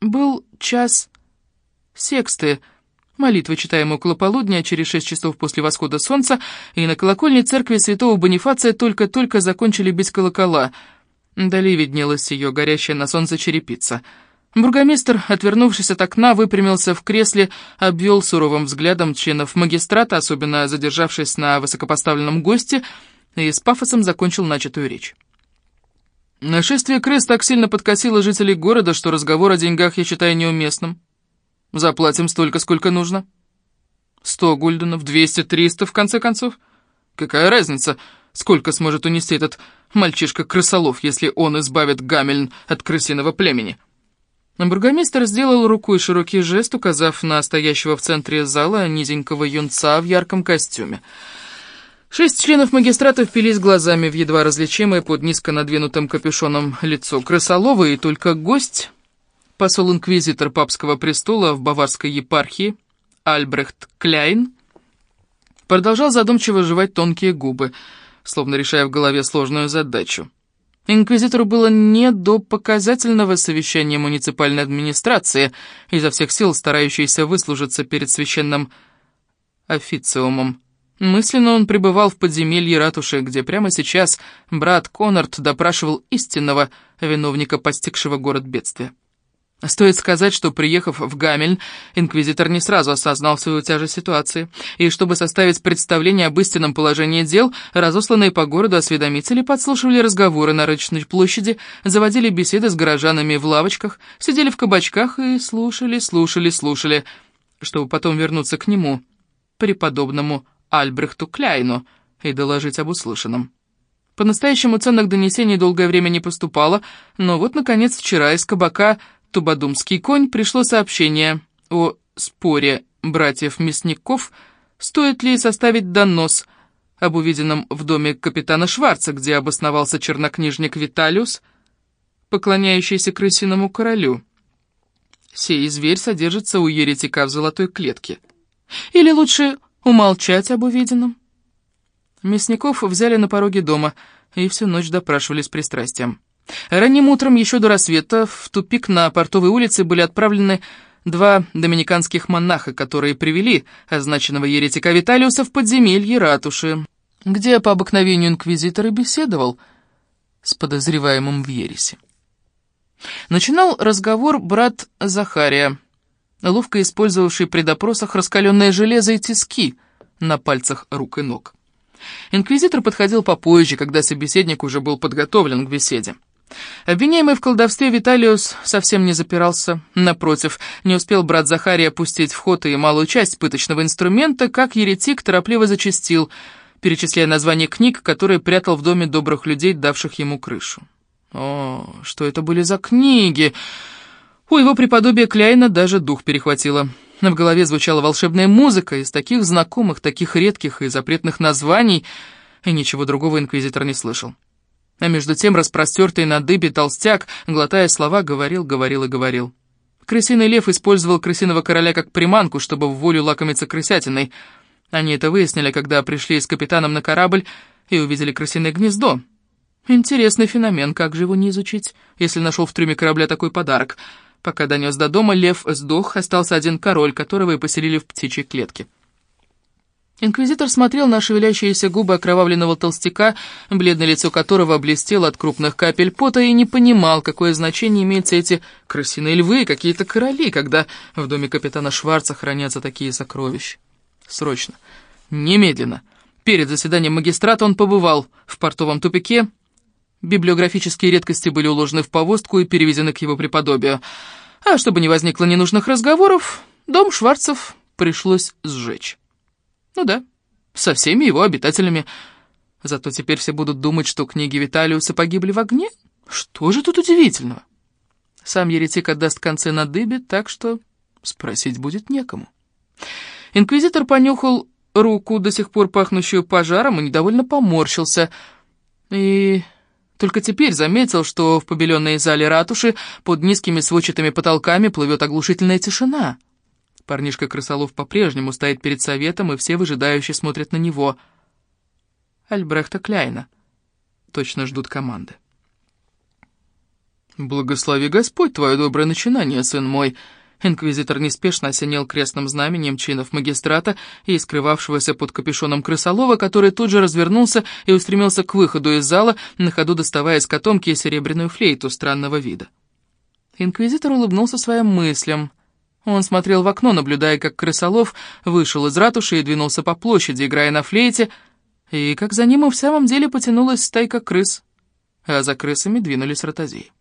Был час сексты, молитвы, читаемые около полудня, через шесть часов после восхода солнца, и на колокольне церкви святого Бонифация только-только закончили без колокола. Вдали виднелась ее горящая на солнце черепица. Бургомистр, отвернувшись от окна, выпрямился в кресле, обвел суровым взглядом членов магистрата, особенно задержавшись на высокопоставленном госте, и с пафосом закончил начатую речь. Нашествие крыс так сильно подкосило жителей города, что разговор о деньгах я считаю неуместным. Заплатим столько, сколько нужно. Сто гульденов, двести, триста, в конце концов. Какая разница, сколько сможет унести этот мальчишка-крысолов, если он избавит Гамельн от крысиного племени?» Бургомистр сделал рукой широкий жест, указав на стоящего в центре зала низенького юнца в ярком костюме — Шесть членов магистрата впились глазами в едва различимое под низко надвинутым капюшоном лицо крысолова, и только гость, посол-инквизитор папского престола в баварской епархии, Альбрехт Кляйн, продолжал задумчиво жевать тонкие губы, словно решая в голове сложную задачу. Инквизитору было не до показательного совещания муниципальной администрации, изо всех сил старающейся выслужиться перед священным официумом. Мысленно он пребывал в подземелье ратуши, где прямо сейчас брат Коннорд допрашивал истинного виновника постигшего город бедствия. Стоит сказать, что, приехав в Гамельн, инквизитор не сразу осознал свою тяжесть ситуации, и чтобы составить представление об истинном положении дел, разосланные по городу осведомители подслушивали разговоры на рыночной площади, заводили беседы с горожанами в лавочках, сидели в кабачках и слушали, слушали, слушали, чтобы потом вернуться к нему, преподобному Альбрехту Кляйну и доложить об услышанном. По-настоящему ценных донесений долгое время не поступало, но вот, наконец, вчера из кабака «Тубадумский конь» пришло сообщение о споре братьев Мясников, стоит ли составить донос об увиденном в доме капитана Шварца, где обосновался чернокнижник Виталиус, поклоняющийся крысиному королю. Сей зверь содержится у еретика в золотой клетке. Или лучше умолчать об увиденном. Мясников взяли на пороге дома и всю ночь допрашивали с пристрастием. Ранним утром, еще до рассвета, в тупик на Портовой улице были отправлены два доминиканских монаха, которые привели означенного еретика Виталиуса в подземелье ратуши, где по обыкновению инквизитор и беседовал с подозреваемым в ересе. Начинал разговор брат Захария, ловко использовавший при допросах раскаленное железо и тиски на пальцах рук и ног. Инквизитор подходил попозже, когда собеседник уже был подготовлен к беседе. Обвиняемый в колдовстве Виталиус совсем не запирался. Напротив, не успел брат Захария опустить в ход и малую часть пыточного инструмента, как еретик торопливо зачастил, перечисляя названия книг, которые прятал в доме добрых людей, давших ему крышу. О, что это были за книги! У его преподобия Кляйна даже дух перехватило. В голове звучала волшебная музыка из таких знакомых, таких редких и запретных названий, и ничего другого инквизитор не слышал. А между тем распростертый на дыбе толстяк, глотая слова, говорил, говорил и говорил. Крысиный лев использовал крысиного короля как приманку, чтобы в волю лакомиться крысятиной. Они это выяснили, когда пришли с капитаном на корабль и увидели крысиное гнездо. Интересный феномен, как же его не изучить, если нашел в трюме корабля такой подарок — Пока донес до дома, лев сдох, остался один король, которого и поселили в птичьей клетке. Инквизитор смотрел на шевелящиеся губы окровавленного толстяка, бледное лицо которого блестело от крупных капель пота, и не понимал, какое значение имеют эти крысиные львы и какие-то короли, когда в доме капитана Шварца хранятся такие сокровища. Срочно, немедленно. Перед заседанием магистрата он побывал в портовом тупике, Библиографические редкости были уложены в повозку и перевезены к его преподобию. А чтобы не возникло ненужных разговоров, дом Шварцев пришлось сжечь. Ну да, со всеми его обитателями. Зато теперь все будут думать, что книги Виталиуса погибли в огне. Что же тут удивительного? Сам еретик отдаст концы на дыбе, так что спросить будет некому. Инквизитор понюхал руку, до сих пор пахнущую пожаром, и недовольно поморщился. И только теперь заметил, что в побеленной зале ратуши под низкими сводчатыми потолками плывет оглушительная тишина. Парнишка Крысолов по-прежнему стоит перед советом, и все выжидающе смотрят на него. Альбрехта Кляйна. Точно ждут команды. «Благослови Господь твое доброе начинание, сын мой!» Инквизитор неспешно осенил крестным знаменем чинов магистрата и скрывавшегося под капюшоном крысолова, который тут же развернулся и устремился к выходу из зала, на ходу доставая из котомки серебряную флейту странного вида. Инквизитор улыбнулся своим мыслям. Он смотрел в окно, наблюдая, как крысолов вышел из ратуши и двинулся по площади, играя на флейте, и как за ним и в самом деле потянулась стайка крыс, а за крысами двинулись ротозеи.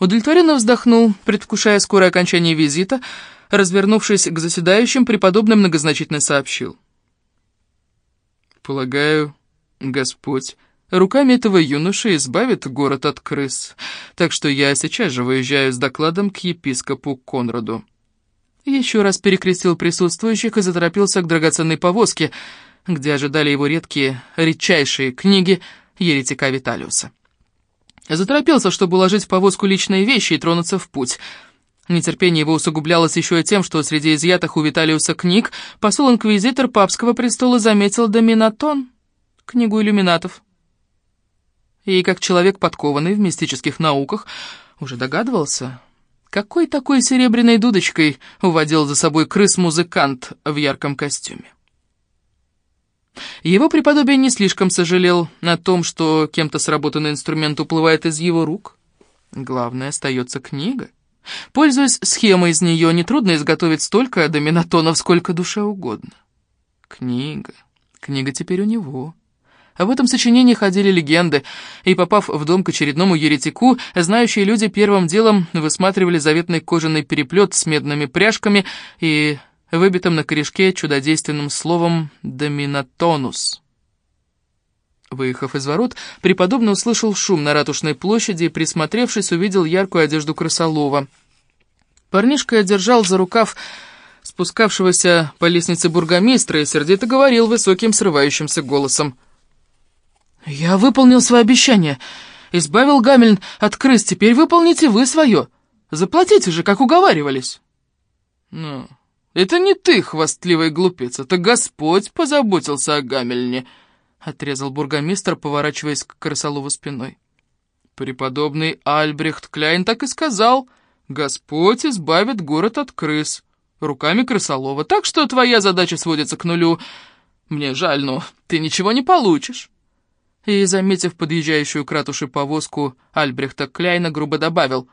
Удовлетворенно вздохнул, предвкушая скорое окончание визита, развернувшись к заседающим, преподобный многозначительно сообщил. «Полагаю, Господь руками этого юноши избавит город от крыс, так что я сейчас же выезжаю с докладом к епископу Конраду». Еще раз перекрестил присутствующих и заторопился к драгоценной повозке, где ожидали его редкие, редчайшие книги еретика Виталиуса. Заторопился, чтобы уложить в повозку личные вещи и тронуться в путь. Нетерпение его усугублялось еще и тем, что среди изъятых у Виталиуса книг посол-инквизитор папского престола заметил Доминатон, книгу иллюминатов. И как человек, подкованный в мистических науках, уже догадывался, какой такой серебряной дудочкой уводил за собой крыс-музыкант в ярком костюме. Его преподобие не слишком сожалел о том, что кем-то сработанный инструмент уплывает из его рук. Главное, остается книга. Пользуясь схемой из нее, нетрудно изготовить столько доминатонов, сколько душе угодно. Книга. Книга теперь у него. Об этом сочинении ходили легенды, и, попав в дом к очередному еретику, знающие люди первым делом высматривали заветный кожаный переплет с медными пряжками и выбитым на корешке чудодейственным словом «доминатонус». Выехав из ворот, преподобный услышал шум на ратушной площади и, присмотревшись, увидел яркую одежду крысолова. Парнишка держал за рукав спускавшегося по лестнице бургомистра и сердито говорил высоким срывающимся голосом. «Я выполнил свое обещание. Избавил Гамельн от крыс, теперь выполните вы свое. Заплатите же, как уговаривались». «Ну, это не ты, хвастливый глупец, это Господь позаботился о Гамельне», — отрезал бургомистр, поворачиваясь к Крысолову спиной. Преподобный Альбрехт Кляйн так и сказал, «Господь избавит город от крыс» руками Крысолова, так что твоя задача сводится к нулю. Мне жаль, но ты ничего не получишь». И, заметив подъезжающую к ратуше повозку, Альбрехта Кляйна грубо добавил,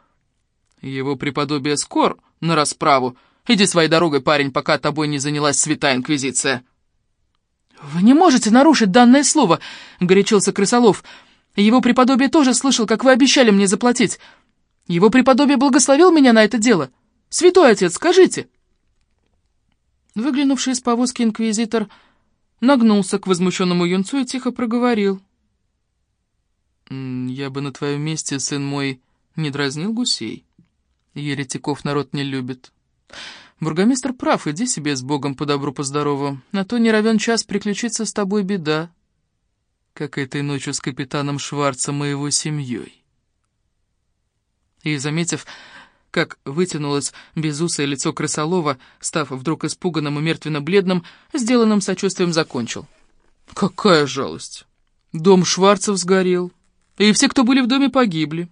«Его преподобие скор на расправу, Иди своей дорогой, парень, пока тобой не занялась святая инквизиция». «Вы не можете нарушить данное слово», — горячился Крысолов. «Его преподобие тоже слышал, как вы обещали мне заплатить. Его преподобие благословил меня на это дело. Святой отец, скажите». Выглянувший из повозки инквизитор нагнулся к возмущенному юнцу и тихо проговорил. «Я бы на твоем месте, сын мой, не дразнил гусей. Еретиков народ не любит. Бургомистр прав, иди себе с Богом по добру, по здорову. На то не равен час приключиться с тобой беда, как этой ночью с капитаном Шварцем и его семьей. И, заметив, как вытянулось безусое лицо крысолова, став вдруг испуганным и мертвенно-бледным, сделанным сочувствием закончил. «Какая жалость! Дом Шварцев сгорел, и все, кто были в доме, погибли.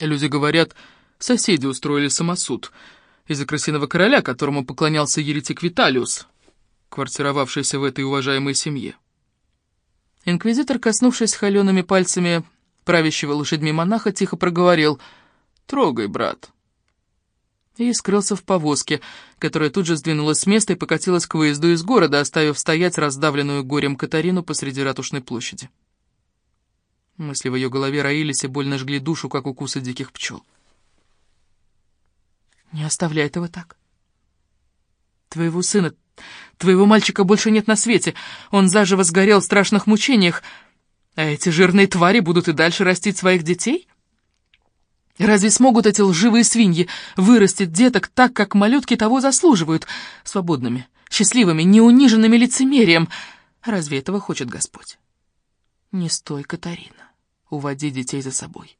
Люди говорят, соседи устроили самосуд — из-за крысиного короля, которому поклонялся еретик Виталиус, квартировавшийся в этой уважаемой семье. Инквизитор, коснувшись холеными пальцами правящего лошадьми монаха, тихо проговорил «Трогай, брат». И скрылся в повозке, которая тут же сдвинулась с места и покатилась к выезду из города, оставив стоять раздавленную горем Катарину посреди ратушной площади. Мысли в ее голове роились и больно жгли душу, как укусы диких пчел. Не оставляй этого так. Твоего сына, твоего мальчика больше нет на свете. Он заживо сгорел в страшных мучениях. А эти жирные твари будут и дальше растить своих детей? Разве смогут эти лживые свиньи вырастить деток так, как малютки того заслуживают, свободными, счастливыми, неуниженными лицемерием? Разве этого хочет Господь? Не стой, Катарина, уводи детей за собой.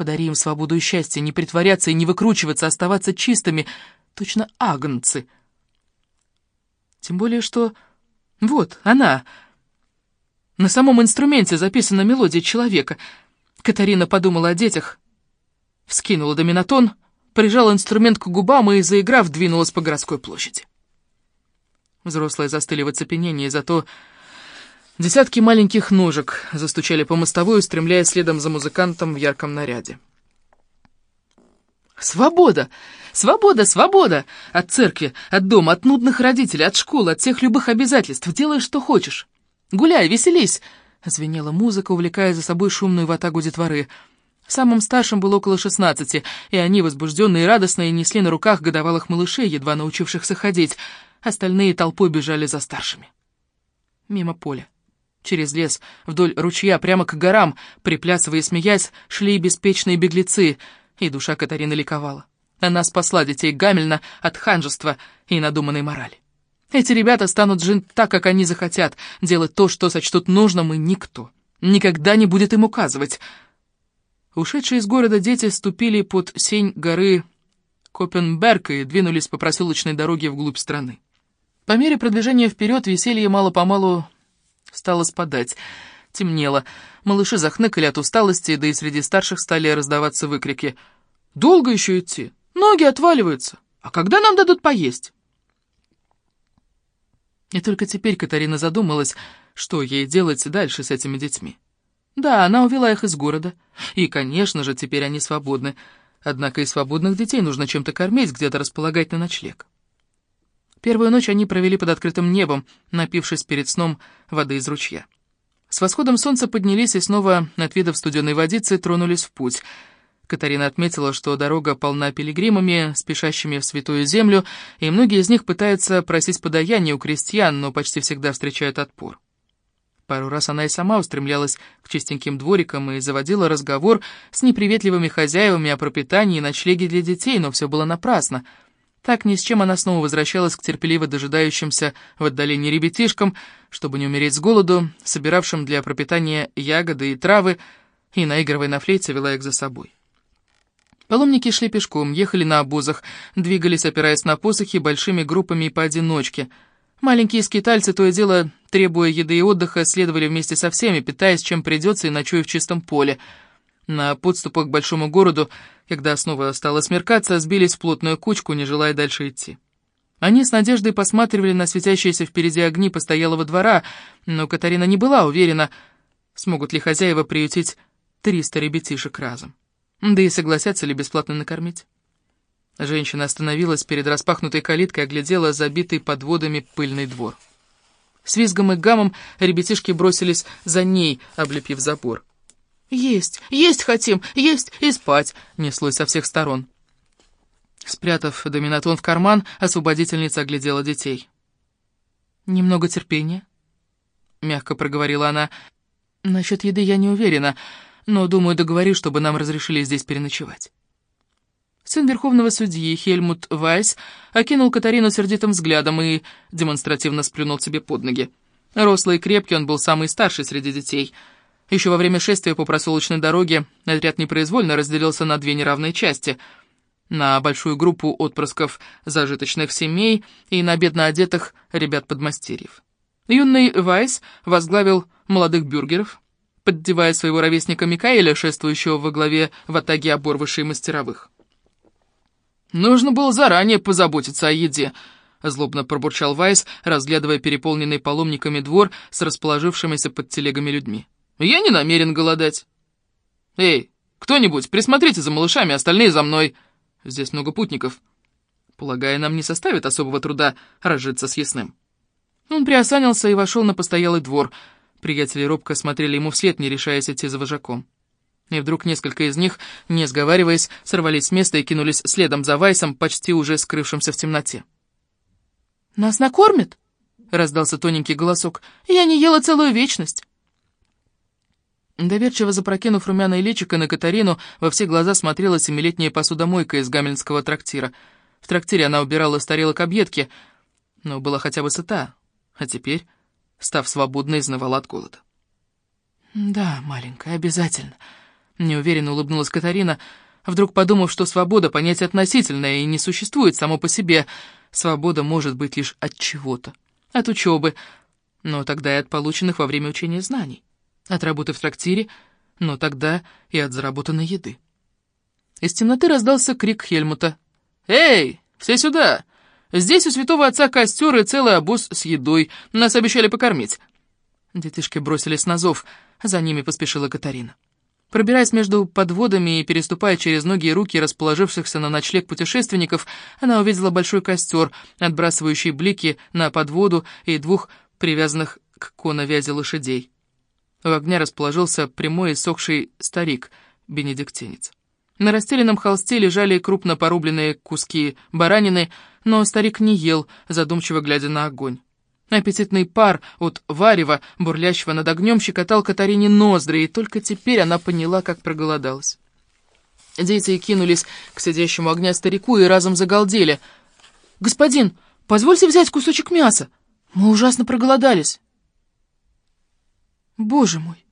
Подари им свободу и счастье, не притворяться и не выкручиваться, оставаться чистыми, точно агнцы. Тем более, что... Вот, она... На самом инструменте записана мелодия человека. Катарина подумала о детях, вскинула доминатон, прижала инструмент к губам и, заиграв, двинулась по городской площади. Взрослые застыли в оцепенении, зато десятки маленьких ножек застучали по мостовой, устремляя следом за музыкантом в ярком наряде. «Свобода! Свобода! Свобода! От церкви, от дома, от нудных родителей, от школы, от всех любых обязательств. Делай, что хочешь. Гуляй, веселись!» Звенела музыка, увлекая за собой шумную ватагу детворы. Самым старшим было около шестнадцати, и они, возбужденные и радостные, несли на руках годовалых малышей, едва научившихся ходить. Остальные толпой бежали за старшими. Мимо поля. Через лес, вдоль ручья, прямо к горам, приплясывая и смеясь, шли беспечные беглецы, и душа Катарины ликовала. Она спасла детей Гамельна от ханжества и надуманной морали. Эти ребята станут жить так, как они захотят, делать то, что сочтут нужным, и никто никогда не будет им указывать. Ушедшие из города дети ступили под сень горы Копенберг и двинулись по проселочной дороге вглубь страны. По мере продвижения вперед веселье мало-помалу стало спадать. Темнело. Малыши захныкали от усталости, да и среди старших стали раздаваться выкрики. «Долго еще идти? Ноги отваливаются. А когда нам дадут поесть?» И только теперь Катарина задумалась, что ей делать дальше с этими детьми. Да, она увела их из города. И, конечно же, теперь они свободны. Однако и свободных детей нужно чем-то кормить, где-то располагать на ночлег. Первую ночь они провели под открытым небом, напившись перед сном воды из ручья. С восходом солнца поднялись и снова, от видов студеной водицы, тронулись в путь — Катарина отметила, что дорога полна пилигримами, спешащими в святую землю, и многие из них пытаются просить подаяние у крестьян, но почти всегда встречают отпор. Пару раз она и сама устремлялась к чистеньким дворикам и заводила разговор с неприветливыми хозяевами о пропитании и ночлеге для детей, но все было напрасно. Так ни с чем она снова возвращалась к терпеливо дожидающимся в отдалении ребятишкам, чтобы не умереть с голоду, собиравшим для пропитания ягоды и травы, и, наигрывая на флейте, вела их за собой. Паломники шли пешком, ехали на обозах, двигались, опираясь на посохи, большими группами и поодиночке. Маленькие скитальцы, то и дело, требуя еды и отдыха, следовали вместе со всеми, питаясь чем придется и ночуя в чистом поле. На подступах к большому городу, когда снова стало смеркаться, сбились в плотную кучку, не желая дальше идти. Они с надеждой посматривали на светящиеся впереди огни постоялого двора, но Катарина не была уверена, смогут ли хозяева приютить триста ребятишек разом. Да и согласятся ли бесплатно накормить? Женщина остановилась перед распахнутой калиткой и оглядела забитый подводами пыльный двор. С визгом и гамом ребятишки бросились за ней, облепив забор. «Есть, есть хотим, есть и спать!» — неслось со всех сторон. Спрятав доминатон в карман, освободительница оглядела детей. «Немного терпения», — мягко проговорила она. «Насчет еды я не уверена но, думаю, договорю, чтобы нам разрешили здесь переночевать». Сын верховного судьи Хельмут Вайс окинул Катарину сердитым взглядом и демонстративно сплюнул себе под ноги. Рослый и крепкий он был самый старший среди детей. Еще во время шествия по проселочной дороге отряд непроизвольно разделился на две неравные части — на большую группу отпрысков зажиточных семей и на бедно одетых ребят-подмастерьев. Юный Вайс возглавил молодых бюргеров, поддевая своего ровесника Микаэля, шествующего во главе в атаге оборвышей мастеровых. «Нужно было заранее позаботиться о еде», — злобно пробурчал Вайс, разглядывая переполненный паломниками двор с расположившимися под телегами людьми. «Я не намерен голодать». «Эй, кто-нибудь, присмотрите за малышами, остальные за мной. Здесь много путников. Полагаю, нам не составит особого труда разжиться с ясным». Он приосанился и вошел на постоялый двор — Приятели робко смотрели ему вслед, не решаясь идти за вожаком. И вдруг несколько из них, не сговариваясь, сорвались с места и кинулись следом за Вайсом, почти уже скрывшимся в темноте. «Нас накормят?» — раздался тоненький голосок. «Я не ела целую вечность». Доверчиво запрокинув румяное личико на Катарину, во все глаза смотрела семилетняя посудомойка из гамельнского трактира. В трактире она убирала с тарелок объедки, но была хотя бы сыта. А теперь став свободной, изнывала от голода. «Да, маленькая, обязательно», — неуверенно улыбнулась Катарина, вдруг подумав, что свобода — понятие относительное и не существует само по себе. Свобода может быть лишь от чего-то, от учебы, но тогда и от полученных во время учения знаний, от работы в трактире, но тогда и от заработанной еды. Из темноты раздался крик Хельмута. «Эй, все сюда! Здесь у святого отца костер и целый обоз с едой. Нас обещали покормить». Детишки бросились на зов. За ними поспешила Катарина. Пробираясь между подводами и переступая через ноги и руки расположившихся на ночлег путешественников, она увидела большой костер, отбрасывающий блики на подводу и двух привязанных к коновязи лошадей. У огня расположился прямой и сохший старик, бенедиктинец. На расстеленном холсте лежали крупно порубленные куски баранины, но старик не ел, задумчиво глядя на огонь. Аппетитный пар от варева, бурлящего над огнем, щекотал Катарине ноздри, и только теперь она поняла, как проголодалась. Дети кинулись к сидящему огня старику и разом загалдели. «Господин, позвольте взять кусочек мяса. Мы ужасно проголодались». «Боже мой,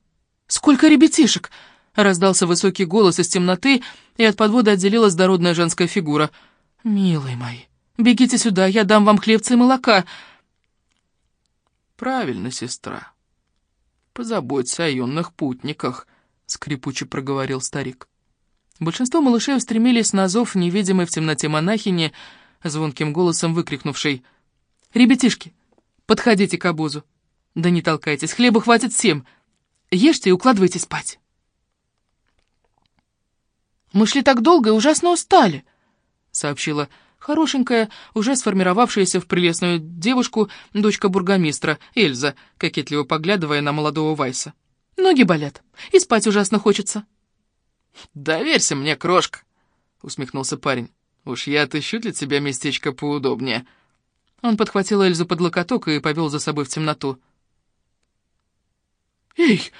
сколько ребятишек!» — раздался высокий голос из темноты, и от подвода отделилась дородная женская фигура. «Милые мои, бегите сюда, я дам вам хлебца и молока». «Правильно, сестра. Позаботься о юных путниках», — скрипуче проговорил старик. Большинство малышей устремились на зов невидимой в темноте монахини, звонким голосом выкрикнувшей «Ребятишки, подходите к обозу! Да не толкайтесь, хлеба хватит всем! Ешьте и укладывайте спать!» «Мы шли так долго и ужасно устали», — сообщила Хорошенькая, уже сформировавшаяся в прелестную девушку, дочка бургомистра, Эльза, кокетливо поглядывая на молодого Вайса. «Ноги болят, и спать ужасно хочется». «Доверься мне, крошка», — усмехнулся парень. «Уж я отыщу для тебя местечко поудобнее». Он подхватил Эльзу под локоток и повел за собой в темноту. «Эй,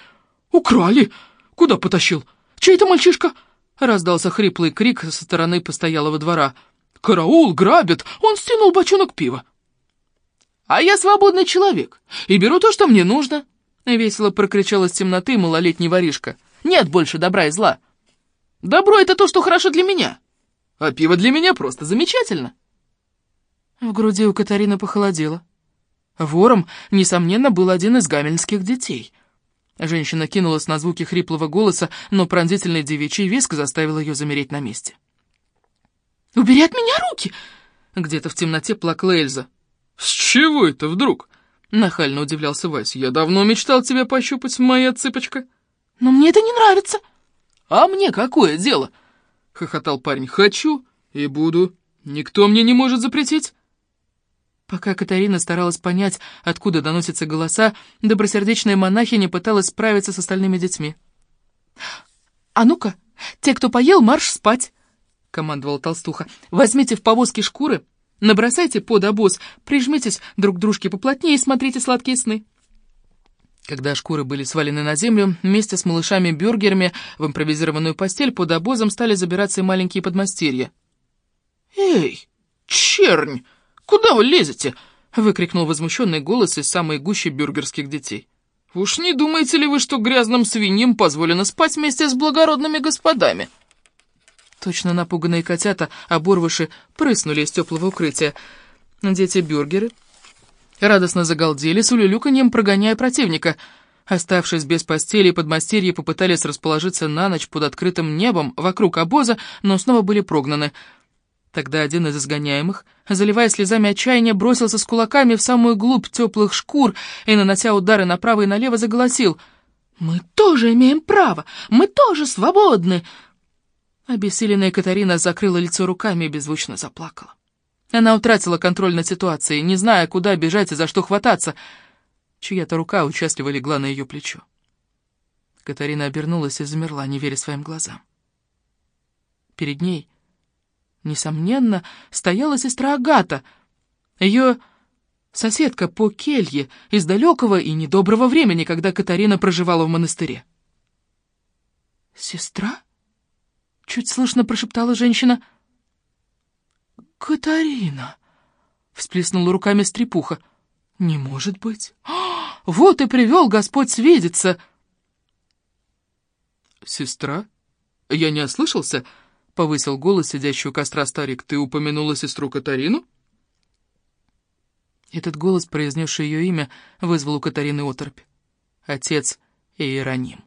украли! Куда потащил? Чей это мальчишка?» Раздался хриплый крик со стороны постоялого двора — «Караул, грабят! Он стянул бочонок пива!» «А я свободный человек и беру то, что мне нужно!» Весело прокричал из темноты малолетний воришка. «Нет больше добра и зла! Добро — это то, что хорошо для меня, а пиво для меня просто замечательно!» В груди у Катарины похолодело. Вором, несомненно, был один из гамельнских детей. Женщина кинулась на звуки хриплого голоса, но пронзительный девичий виск заставил ее замереть на месте. «Убери от меня руки!» Где-то в темноте плакала Эльза. «С чего это вдруг?» Нахально удивлялся Вась. «Я давно мечтал тебя пощупать, моя цыпочка». «Но мне это не нравится». «А мне какое дело?» — хохотал парень. «Хочу и буду. Никто мне не может запретить». Пока Катарина старалась понять, откуда доносятся голоса, добросердечная монахиня пыталась справиться с остальными детьми. «А ну-ка, те, кто поел, марш спать!» — командовала толстуха. «Возьмите в повозке шкуры, набросайте под обоз, прижмитесь друг к дружке поплотнее и смотрите сладкие сны». Когда шкуры были свалены на землю, вместе с малышами-бюргерами в импровизированную постель под обозом стали забираться и маленькие подмастерья. «Эй, чернь, куда вы лезете?» — выкрикнул возмущенный голос из самой гущи бюргерских детей. «Уж не думаете ли вы, что грязным свиньям позволено спать вместе с благородными господами?» Точно напуганные котята, оборвыши, прыснули из теплого укрытия. Дети-бюргеры радостно загалдели, с улюлюканьем прогоняя противника. Оставшись без постели, подмастерья попытались расположиться на ночь под открытым небом вокруг обоза, но снова были прогнаны. Тогда один из изгоняемых, заливая слезами отчаяния, бросился с кулаками в самую глубь теплых шкур и, нанося удары направо и налево, заголосил «Мы тоже имеем право! Мы тоже свободны!» Обессиленная Катарина закрыла лицо руками и беззвучно заплакала. Она утратила контроль над ситуацией, не зная, куда бежать и за что хвататься. Чья-то рука участливо легла на ее плечо. Катарина обернулась и замерла, не веря своим глазам. Перед ней, несомненно, стояла сестра Агата, ее соседка по келье из далекого и недоброго времени, когда Катарина проживала в монастыре. «Сестра?» Чуть слышно прошептала женщина. «Катарина!» — всплеснула руками стрепуха. «Не может быть! А, вот и привел Господь свидеться!» «Сестра? Я не ослышался?» — повысил голос сидящий костра старик. «Ты упомянула сестру Катарину?» Этот голос, произнесший ее имя, вызвал у Катарины оторопь. Отец Иероним.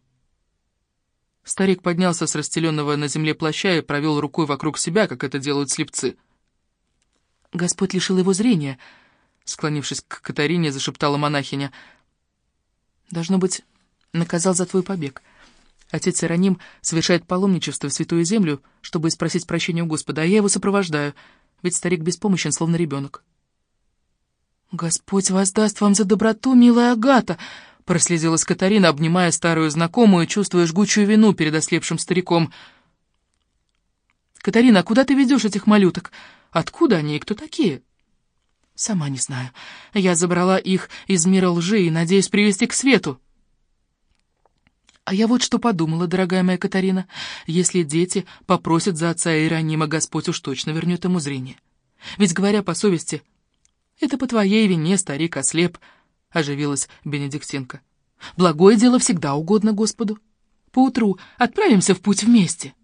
Старик поднялся с расстеленного на земле плаща и провел рукой вокруг себя, как это делают слепцы. «Господь лишил его зрения», — склонившись к Катарине, зашептала монахиня. «Должно быть, наказал за твой побег. Отец Ироним совершает паломничество в Святую Землю, чтобы спросить прощения у Господа, а я его сопровождаю, ведь старик беспомощен, словно ребенок». «Господь воздаст вам за доброту, милая Агата!» — прослезилась Катарина, обнимая старую знакомую, чувствуя жгучую вину перед ослепшим стариком. «Катарина, а куда ты ведешь этих малюток? Откуда они и кто такие?» «Сама не знаю. Я забрала их из мира лжи и надеюсь привести к свету». «А я вот что подумала, дорогая моя Катарина. Если дети попросят за отца Иеронима, Господь уж точно вернет ему зрение. Ведь, говоря по совести, это по твоей вине старик ослеп», — оживилась Бенедиктинка. «Благое дело всегда угодно Господу. Поутру отправимся в путь вместе».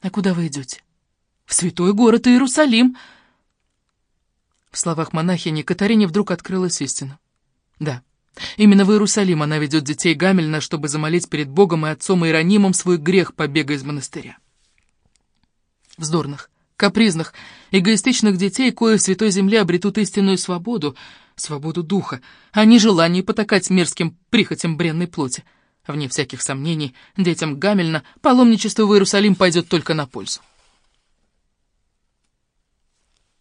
«А куда вы идете?» «В святой город Иерусалим». В словах монахини Катарине вдруг открылась истина. «Да». Именно в Иерусалим она ведет детей Гамельна, чтобы замолить перед Богом и отцом Иеронимом свой грех побега из монастыря. Вздорных, капризных, эгоистичных детей, кое в Святой Земле обретут истинную свободу, свободу духа, а не желание потакать мерзким прихотям бренной плоти. Вне всяких сомнений, детям Гамельна паломничество в Иерусалим пойдет только на пользу.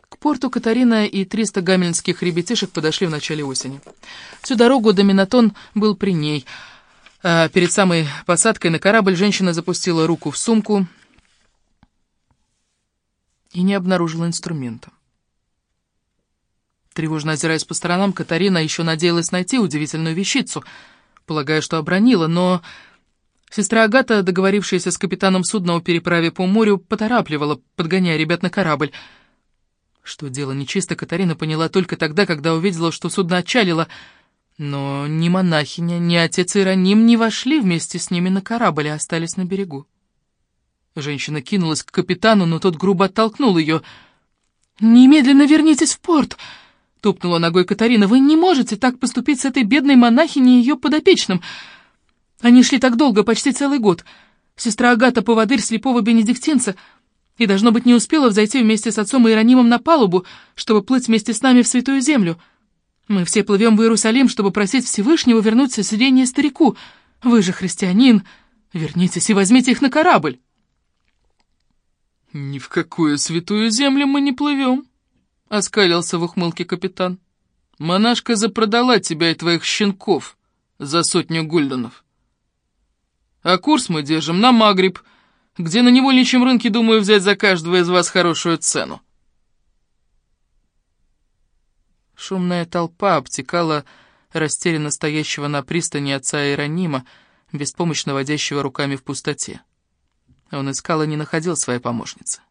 К порту Катарина и 300 гамельнских ребятишек подошли в начале осени. Всю дорогу до Минатон был при ней. А перед самой посадкой на корабль женщина запустила руку в сумку и не обнаружила инструмента. Тревожно озираясь по сторонам, Катарина еще надеялась найти удивительную вещицу, полагая, что обронила, но... Сестра Агата, договорившаяся с капитаном судна о переправе по морю, поторапливала, подгоняя ребят на корабль — что дело нечисто, Катарина поняла только тогда, когда увидела, что судно отчалило. Но ни монахиня, ни отец Ироним не вошли вместе с ними на корабль, а остались на берегу. Женщина кинулась к капитану, но тот грубо оттолкнул ее. «Немедленно вернитесь в порт!» — топнула ногой Катарина. «Вы не можете так поступить с этой бедной монахиней и ее подопечным. Они шли так долго, почти целый год. Сестра Агата, поводырь слепого бенедиктинца — и, должно быть, не успела взойти вместе с отцом Иеронимом на палубу, чтобы плыть вместе с нами в Святую Землю. Мы все плывем в Иерусалим, чтобы просить Всевышнего вернуть соседение старику. Вы же христианин, вернитесь и возьмите их на корабль. «Ни в какую Святую Землю мы не плывем», — оскалился в ухмылке капитан. «Монашка запродала тебя и твоих щенков за сотню гульденов. А курс мы держим на Магриб, — где на невольничьем рынке думаю взять за каждого из вас хорошую цену. Шумная толпа обтекала растерянно стоящего на пристани отца Иеронима, беспомощно водящего руками в пустоте. Он искал и не находил своей помощницы.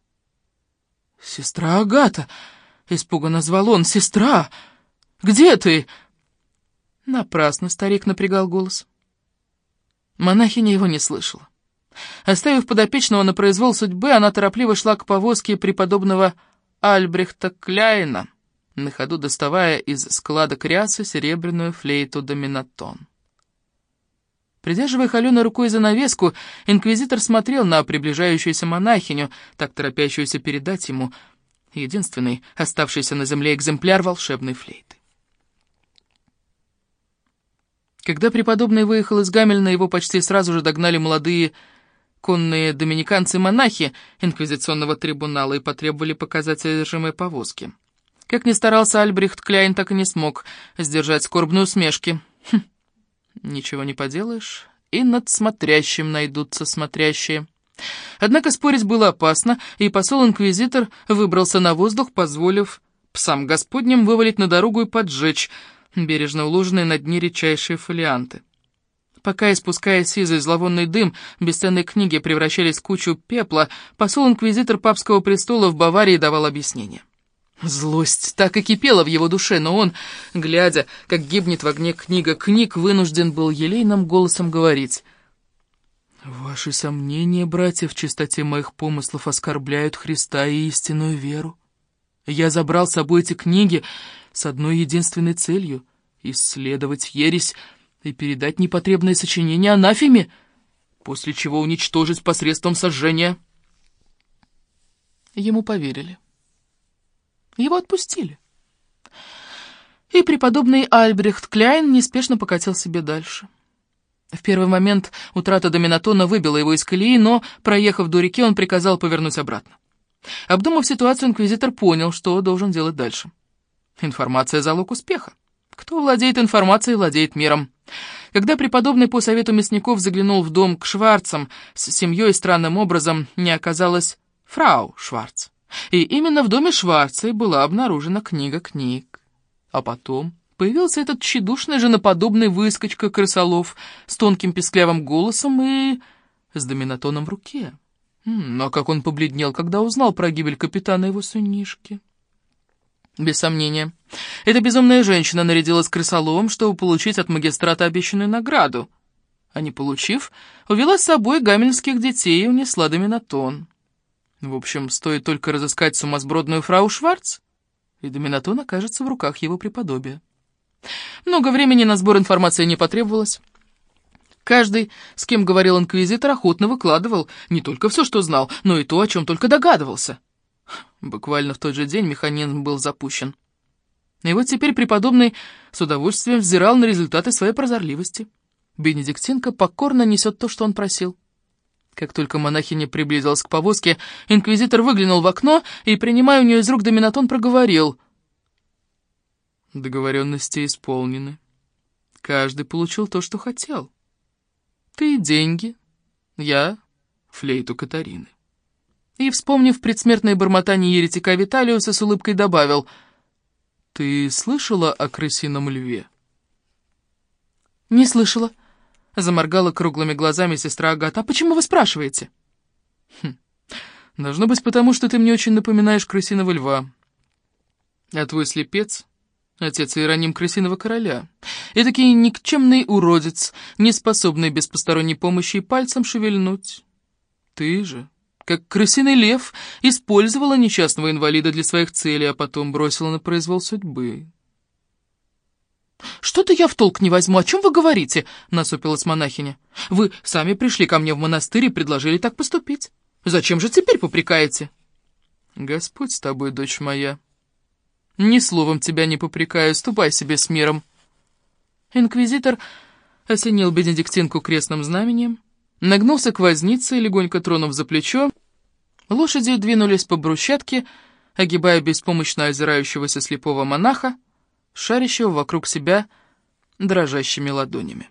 «Сестра Агата!» — испуганно звал он. «Сестра! Где ты?» Напрасно старик напрягал голос. Монахиня его не слышала. Оставив подопечного на произвол судьбы, она торопливо шла к повозке преподобного Альбрехта Кляйна, на ходу доставая из склада кряса серебряную флейту доминатон. Придерживая холеной рукой занавеску, инквизитор смотрел на приближающуюся монахиню, так торопящуюся передать ему единственный оставшийся на земле экземпляр волшебной флейты. Когда преподобный выехал из Гамельна, его почти сразу же догнали молодые конные доминиканцы-монахи инквизиционного трибунала и потребовали показать содержимое повозки. Как ни старался Альбрехт Кляйн, так и не смог сдержать скорбную усмешки. Хм, ничего не поделаешь, и над смотрящим найдутся смотрящие. Однако спорить было опасно, и посол-инквизитор выбрался на воздух, позволив псам господним вывалить на дорогу и поджечь бережно уложенные на дне редчайшие фолианты. Пока, испуская сизый зловонный дым, бесценные книги превращались в кучу пепла, посол-инквизитор папского престола в Баварии давал объяснение. Злость так и кипела в его душе, но он, глядя, как гибнет в огне книга книг, вынужден был елейным голосом говорить. «Ваши сомнения, братья, в чистоте моих помыслов оскорбляют Христа и истинную веру. Я забрал с собой эти книги с одной единственной целью — исследовать ересь, и передать непотребное сочинение анафеме. после чего уничтожить посредством сожжения». Ему поверили. Его отпустили. И преподобный Альбрехт Кляйн неспешно покатил себе дальше. В первый момент утрата доминатона выбила его из колеи, но, проехав до реки, он приказал повернуть обратно. Обдумав ситуацию, инквизитор понял, что должен делать дальше. Информация — залог успеха. Кто владеет информацией, владеет миром. Когда преподобный по совету мясников заглянул в дом к Шварцам, с семьей странным образом не оказалась фрау Шварц. И именно в доме Шварца была обнаружена книга книг. А потом появился этот тщедушный женоподобный выскочка крысолов с тонким песклявым голосом и с доминатоном в руке. Но как он побледнел, когда узнал про гибель капитана его сынишки. Без сомнения, эта безумная женщина нарядилась крысоловом, чтобы получить от магистрата обещанную награду. А не получив, увела с собой гамельских детей и унесла доминатон. В общем, стоит только разыскать сумасбродную фрау Шварц, и доминатон окажется в руках его преподобия. Много времени на сбор информации не потребовалось. Каждый, с кем говорил инквизитор, охотно выкладывал не только все, что знал, но и то, о чем только догадывался. Буквально в тот же день механизм был запущен. И вот теперь преподобный с удовольствием взирал на результаты своей прозорливости. Бенедиктинка покорно несет то, что он просил. Как только монахиня приблизилась к повозке, инквизитор выглянул в окно и, принимая у нее из рук доминатон, проговорил. Договоренности исполнены. Каждый получил то, что хотел. Ты — деньги, я — флейту Катарины. И, вспомнив предсмертное бормотание еретика Виталиуса, с улыбкой добавил, «Ты слышала о крысином льве?» «Не слышала», — заморгала круглыми глазами сестра Агата. «А почему вы спрашиваете?» хм. «Должно быть потому, что ты мне очень напоминаешь крысиного льва. А твой слепец отец Иероним Крысиного Короля. Этакий никчемный уродец, не способный без посторонней помощи и пальцем шевельнуть. Ты же, как крысиный лев, использовала несчастного инвалида для своих целей, а потом бросила на произвол судьбы. «Что-то я в толк не возьму, о чем вы говорите?» — насупилась монахиня. «Вы сами пришли ко мне в монастырь и предложили так поступить. Зачем же теперь попрекаете?» «Господь с тобой, дочь моя», ни словом тебя не попрекаю, ступай себе с миром. Инквизитор осенил Бенедиктинку крестным знамением, нагнулся к вознице легонько тронув за плечо, лошади двинулись по брусчатке, огибая беспомощно озирающегося слепого монаха, шарящего вокруг себя дрожащими ладонями.